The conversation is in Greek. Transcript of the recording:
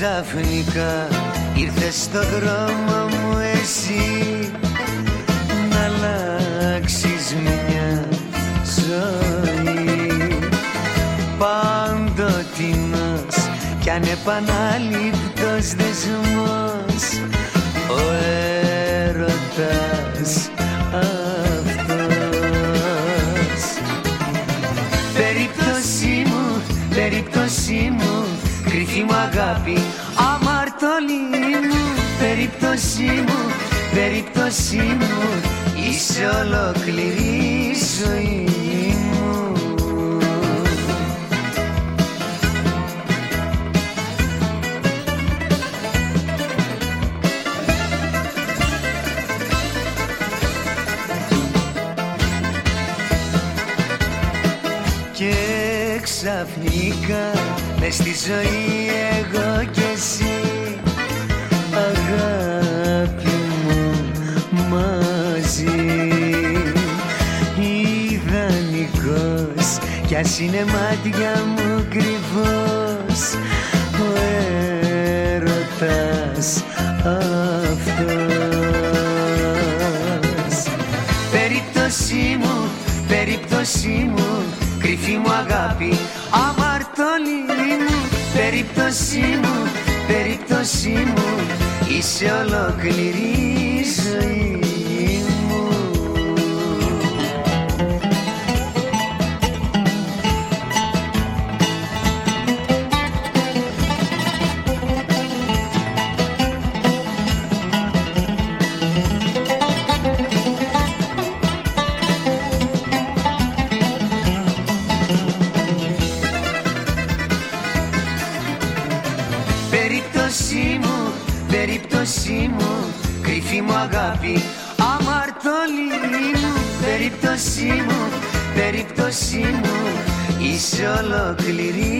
ξαφνικά ήρθες στο δρόμο μου εσύ. Να αλλάξεις μια ζωή. Παντοτινός κι ανεπανάληπτος δεσμός. Ο έρωτας αυτός. Περίπτωσή μου, περίπτωσή μου κρυφή μου αγάπη αμαρτωλή μου περίπτωσή μου, περίπτωσή μου είσαι ολόκληρη ζωή μου. Και ξαφνικά μες στη ζωή εγώ και εσύ. Αγάπη μου μαζί. Ιδανικός κι ας είναι μάτια μου κρυβός κρυφή μου αγάπη αμαρτωλή μου. Περίπτωσή μου, περίπτωσή μου είσαι ολόκληρη περίπτωσή μου κρυφή μου αγάπη αμαρτωλή μου. Περίπτωσή μου, περίπτωσή μου είσαι ολόκληρη ζωή